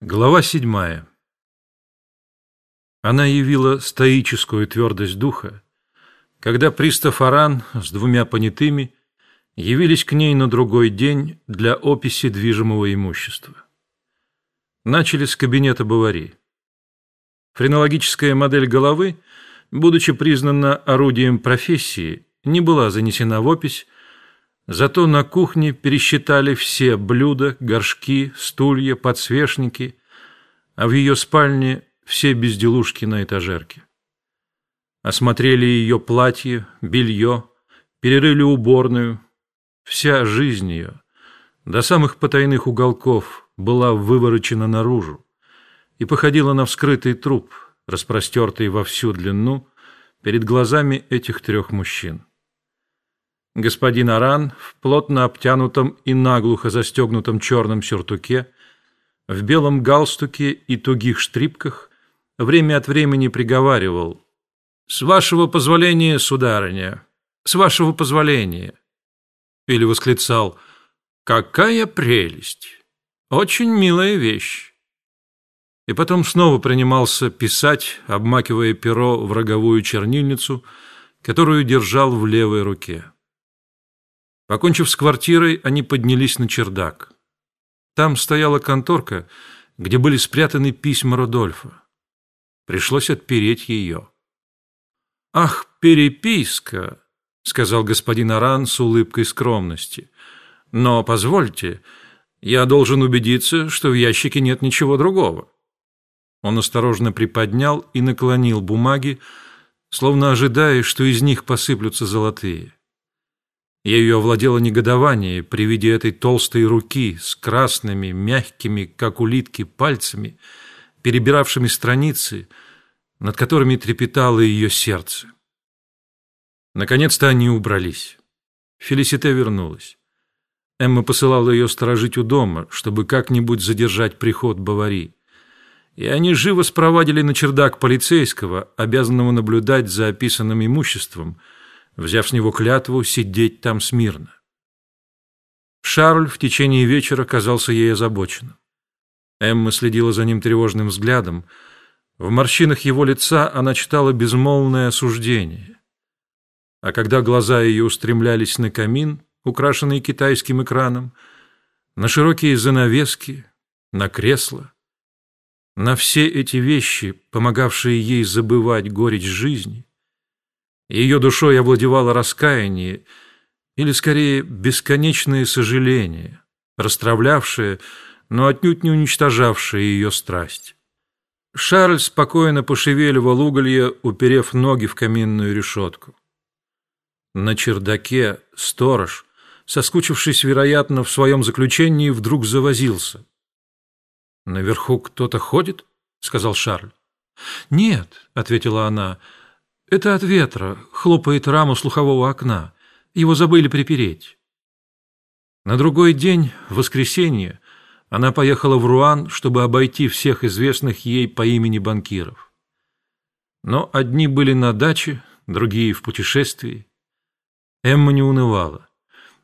Глава седьмая. Она явила стоическую твердость духа, когда пристав Аран с двумя понятыми явились к ней на другой день для описи движимого имущества. Начали с кабинета Бавари. Френологическая модель головы, будучи признана орудием профессии, не была занесена в опись, Зато на кухне пересчитали все блюда, горшки, стулья, подсвечники, а в ее спальне все безделушки на этажерке. Осмотрели ее платье, белье, перерыли уборную. Вся жизнь ее, до самых потайных уголков, была выворочена наружу и походила на вскрытый труп, распростертый во всю длину перед глазами этих трех мужчин. Господин Аран в плотно обтянутом и наглухо застегнутом черном сюртуке, в белом галстуке и тугих штрипках, время от времени приговаривал «С вашего позволения, сударыня, с вашего позволения!» Или восклицал «Какая прелесть! Очень милая вещь!» И потом снова принимался писать, обмакивая перо в роговую чернильницу, которую держал в левой руке. Покончив с квартирой, они поднялись на чердак. Там стояла конторка, где были спрятаны письма Родольфа. Пришлось отпереть ее. «Ах, переписка!» — сказал господин Аран с улыбкой скромности. «Но позвольте, я должен убедиться, что в ящике нет ничего другого». Он осторожно приподнял и наклонил бумаги, словно ожидая, что из них посыплются золотые. Ею овладело негодование при виде этой толстой руки с красными, мягкими, как улитки, пальцами, перебиравшими страницы, над которыми трепетало ее сердце. Наконец-то они убрались. Фелисите вернулась. Эмма посылала ее сторожить у дома, чтобы как-нибудь задержать приход Бавари. И они живо спровадили на чердак полицейского, обязанного наблюдать за описанным имуществом – взяв с него клятву сидеть там смирно. Шарль в течение вечера казался ей озабоченным. Эмма следила за ним тревожным взглядом. В морщинах его лица она читала безмолвное осуждение. А когда глаза ее устремлялись на камин, украшенный китайским экраном, на широкие занавески, на кресла, на все эти вещи, помогавшие ей забывать горечь жизни, ее душой овладевало раскаяние, или скорее бесконечное сожаление, расстравлявшее, но отнюдь не уничтожавшее ее страсть. Шарль спокойно пошевеливал уголья, уперев ноги в каминную решетку. На чердаке сторож, соскучившись, вероятно, в своем заключении, вдруг завозился. «Наверху кто-то ходит?» — сказал Шарль. «Нет», — ответила она, — это от ветра, хлопает раму слухового окна. Его забыли припереть. На другой день, в воскресенье, она поехала в Руан, чтобы обойти всех известных ей по имени банкиров. Но одни были на даче, другие в путешествии. Эмма не унывала.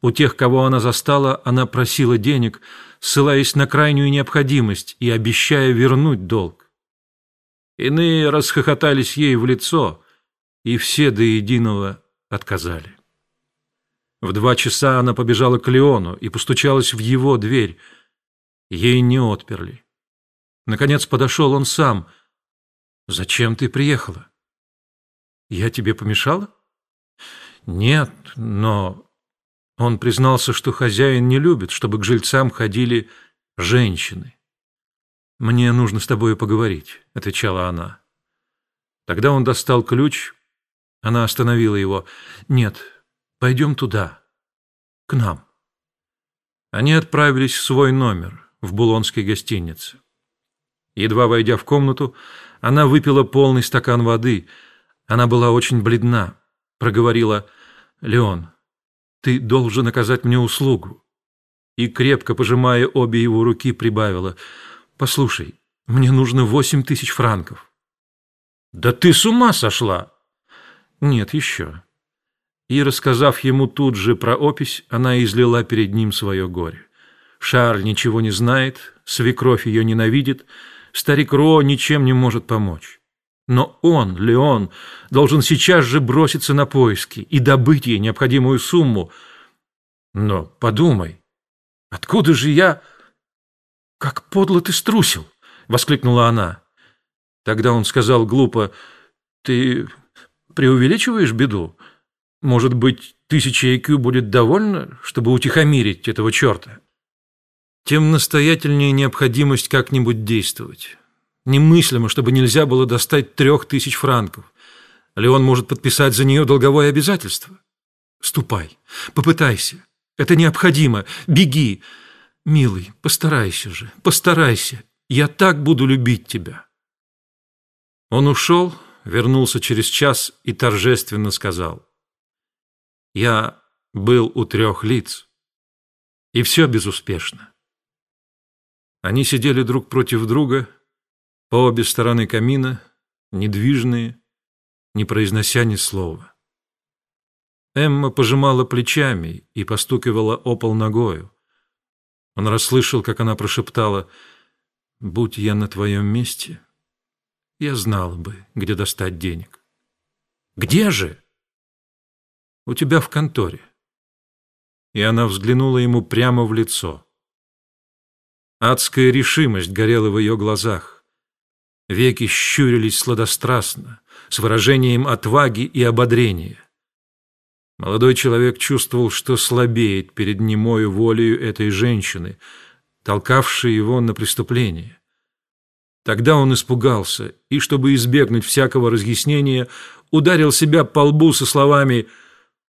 У тех, кого она застала, она просила денег, ссылаясь на крайнюю необходимость и обещая вернуть долг. Иные расхохотались ей в лицо, и все до единого отказали. В два часа она побежала к Леону и постучалась в его дверь. Ей не отперли. Наконец подошел он сам. «Зачем ты приехала?» «Я тебе помешала?» «Нет, но...» Он признался, что хозяин не любит, чтобы к жильцам ходили женщины. «Мне нужно с тобой поговорить», — отвечала она. Тогда он достал ключ, она остановила его. «Нет, пойдем туда, к нам». Они отправились в свой номер в Булонской гостинице. Едва войдя в комнату, она выпила полный стакан воды. Она была очень бледна. Проговорила, «Леон, ты должен оказать мне услугу». И, крепко пожимая обе его руки, прибавила, «Послушай, мне нужно восемь тысяч франков». «Да ты с ума сошла!» Нет, еще. И, рассказав ему тут же про опись, она излила перед ним свое горе. Шарль ничего не знает, свекровь ее ненавидит, старик Ро ничем не может помочь. Но он, Леон, должен сейчас же броситься на поиски и добыть ей необходимую сумму. Но подумай, откуда же я... «Как подло ты струсил!» — воскликнула она. Тогда он сказал глупо, «Ты преувеличиваешь беду? Может быть, тысяча IQ будет довольно, чтобы утихомирить этого черта?» Тем настоятельнее необходимость как-нибудь действовать. Немыслимо, чтобы нельзя было достать трех тысяч франков. Леон может подписать за нее долговое обязательство. Ступай, попытайся. Это необходимо. Беги. Милый, постарайся же, постарайся. Я так буду любить тебя. Он ушел, вернулся через час и торжественно сказал. Я был у трех лиц. И все безуспешно. Они сидели друг против друга, по обе стороны камина, недвижные, не произнося ни слова. Эмма пожимала плечами и постукивала о пол ногою. Он расслышал, как она прошептала «Будь я на твоем месте, я знала бы, где достать денег». «Где же?» «У тебя в конторе». И она взглянула ему прямо в лицо. Адская решимость горела в ее глазах. Веки щурились сладострастно, с выражением отваги и ободрения. Молодой человек чувствовал, что слабеет перед немою волею этой женщины, толкавшей его на преступление. Тогда он испугался и, чтобы избегнуть всякого разъяснения, ударил себя по лбу со словами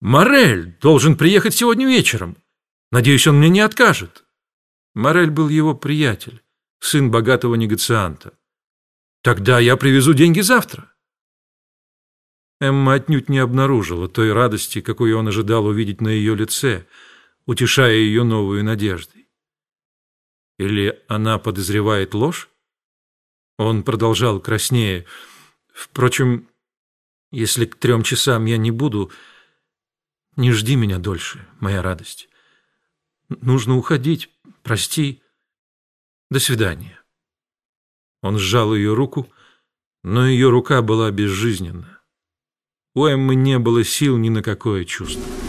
«Морель должен приехать сегодня вечером. Надеюсь, он мне не откажет». Морель был его приятель, сын богатого негацианта. «Тогда я привезу деньги завтра». Эмма отнюдь не обнаружила той радости, какой он ожидал увидеть на ее лице, утешая ее новую надеждой. Или она подозревает ложь? Он продолжал краснее. Впрочем, если к трем часам я не буду, не жди меня дольше, моя радость. Нужно уходить, прости. До свидания. Он сжал ее руку, но ее рука была безжизненна. У Эммы не было сил ни на какое чувство.